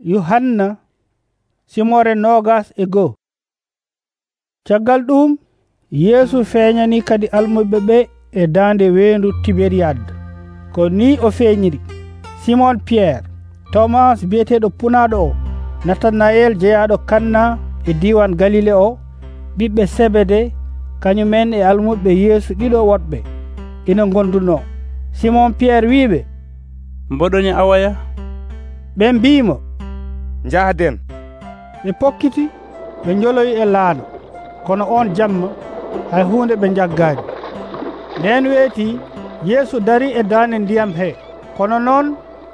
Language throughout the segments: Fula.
yohanna simore nogas e goo. Caggal ɗum yeesu feeñani kadi almuɓe ɓe e daande weendu tiberiyad ko ni o feeñiri simon pierre thomas biyeteɗo punaɗo o natanael jeyaɗo kanna e diwan galile o ɓiɓɓe sebede kañumen e almuɓe yeesu ɗiɗo woɗɓe ina gonduno simon pierre wiɓe mboɗoni awaya. Ɓe mbimo jahaden ɓe pokkiti ɓe joloyi e laana kono on jamma hay hunde ɓe jaggani nden weeti yeesu dari e daane ndiyam he kono noon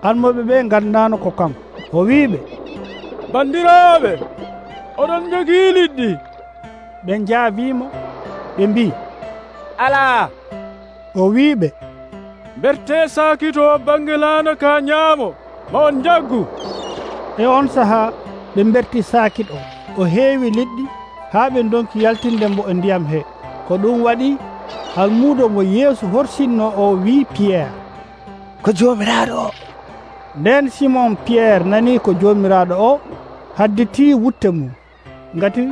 almoɓe ɓe gandano ko kanko. O wiɓe bandiraɓe oɗon jogii liɗɗi. ɓe jaabimo ɓe mbi ala! O wiɓe berte sakito bange laana ka ñaamo ma on jaggu e on sahaa ɓe mberti saakit o o heewi liɗɗi haa ɓe donki yaltinde mbo e ndiyam hee ko ɗum waɗi almuudo mo yeesu horsinno o wii piyerre ko joomiraaɗo o. Nden simon piyerre nani ko joomiraaɗo o hadditi wutte mum. Ngati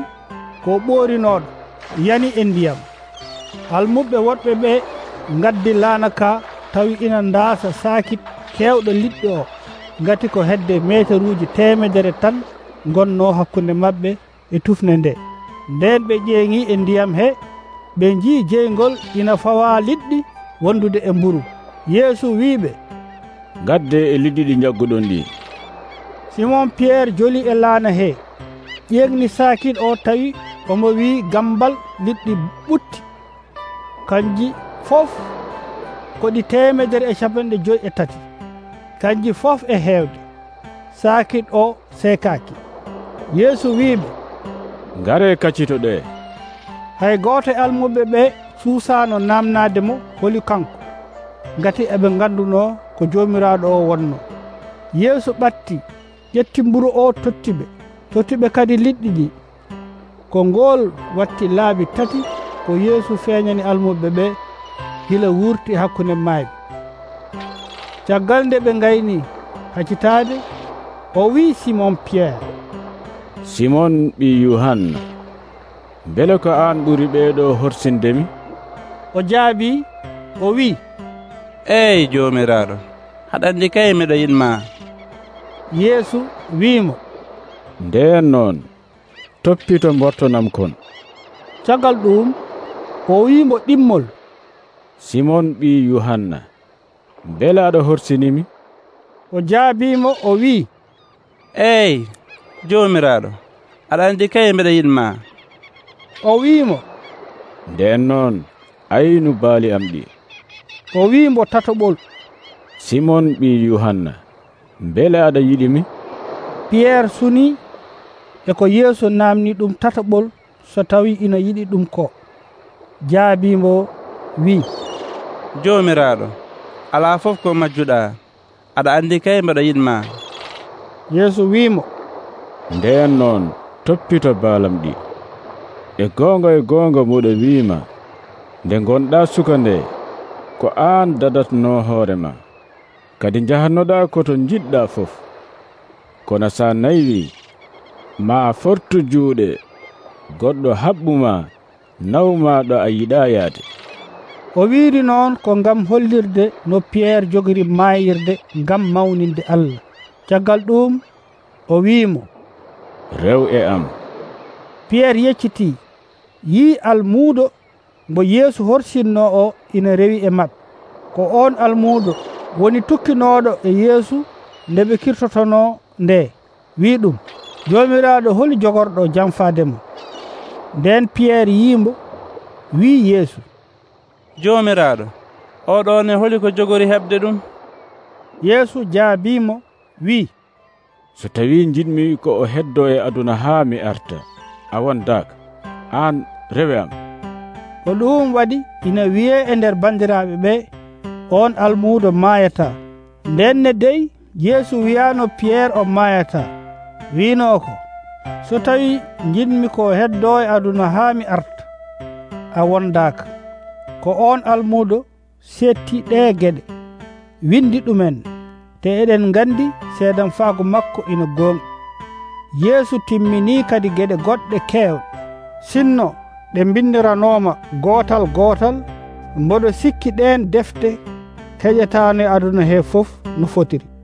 ko ɓoorinooɗo yani e ndiyam. Almuɓɓe woɗɓe ɓe ngaddi laana ka tawi ina ndaasa saakit keewɗo liɗɗi o. gati ko hedde métre uji temedere tan gonno hakkunde mabɓe e tufne nde. Nden ɓe ƴeeŋi e ndiyam he ɓe jii jeygol ina fawa liɗɗi wondude e mburu. Yeesu wiɓe gadde e liɗɗi ɗi jagguɗon ɗi. Simon piyerre joli e laana he ƴeegni sakin o tawi omo wi gambal liɗɗi ɓutti. Kanji fof ko ɗi temedere e capanɗe joyi e tati. kanji fof e heewde saakiɗo seekaaki yeesu wiiɓe ngare kaccitoɗe hay goto e almuɓe ɓe suusano namnade mo holi kanko. Gati eɓe ganduno ko jomiraɗo o wonno. Yeesu ɓatti ƴetti mburu o tottiɓe. Tottiɓe kadi liɗɗi ɗi. Ko ngol watti laabi tati ko yeesu feeñani almuɓe ɓe hila wurti hakkunde mayɓe caggal nde ɓe gayni hakkitaade o wi simon piyerre simon ɓi yohanna mbele ko an ɓuri ɓeeɗo horsindemi? O jaabi o wi'i eeyi joomiraaɗo haɗandi kay miɗo yinma yeesu wimo nden noon toppito mbortonam kon. Caggal ɗum o wimo ɗimmol. Simon ɓi yohanna. beela aɗa horsinimi o jaabimo o wi'i. Eyi jomiraɗo aɗa andi kay e mbeɗa yinma o wi'imo. Nden noon aynu baali am ɗi. O wi'imo tatoɓol. Simon ɓi yuhanna mbele aɗa yiɗimi? Piyerre suni e ko yeeso namni ɗum tataɓol so tawi ina yiɗi ɗum ko. Jaabimo wi jomiraɗo ala fof ko majjuɗa aɗa andi kay mbeɗa yinma yeeso wiimo. Ndeen noon toppito baalam ɗi. E goonga e goonga muɗo wiima nde gonɗa suka nde ko aan dadatno hoore ma. Kadi jahannoɗa koto jiɗɗa fof. Kono sa naywi ma fortu juuɗe goɗɗo haɓɓuma nawmaɗo a yiɗa yaade. o wiiri noon ko ngam hollirde no piyerre jogori maayirde ngam mawninde allah. Caggal ɗum o wiimo. Rew e am. Piyerre yecciti yii almuudo mbo yeesu horsinno o ina rewi e maɓɓe. Ko on almuudo woni tukkinoɗo e yeesu nde ɓe kirtotono nde. Wi ɗum jomiraɗo holi jogorɗo jamfade mo. Nden piyerre yimbo wi yeesu. jomiraɗo oɗon e holi ko jogori heɓde ɗum. Yeesu jaabimo wi. So tawi jiɗmi ko o heddo e aduna haa mi arta a wondaka an rewe am. Ko ɗum waɗi ina wiye e nder bandiraɓe ɓe on almuudo maayata. Ndenne dey yeesu wiyano piyerre o maayata. Wino ko so tawi jiɗmi ko heddo e aduna haa mi arta a wondaka ko on almuɗo setti ɗe geɗe windi ɗumen te eɗen gandi seedan faago makko ina gonga yeesu timmini kadi geɗe goɗɗe kewɗe sinno ɗe bindiranoma gotal gotal mboɗo sikki ɗen defte heƴetano e aduna he fof no fotiri.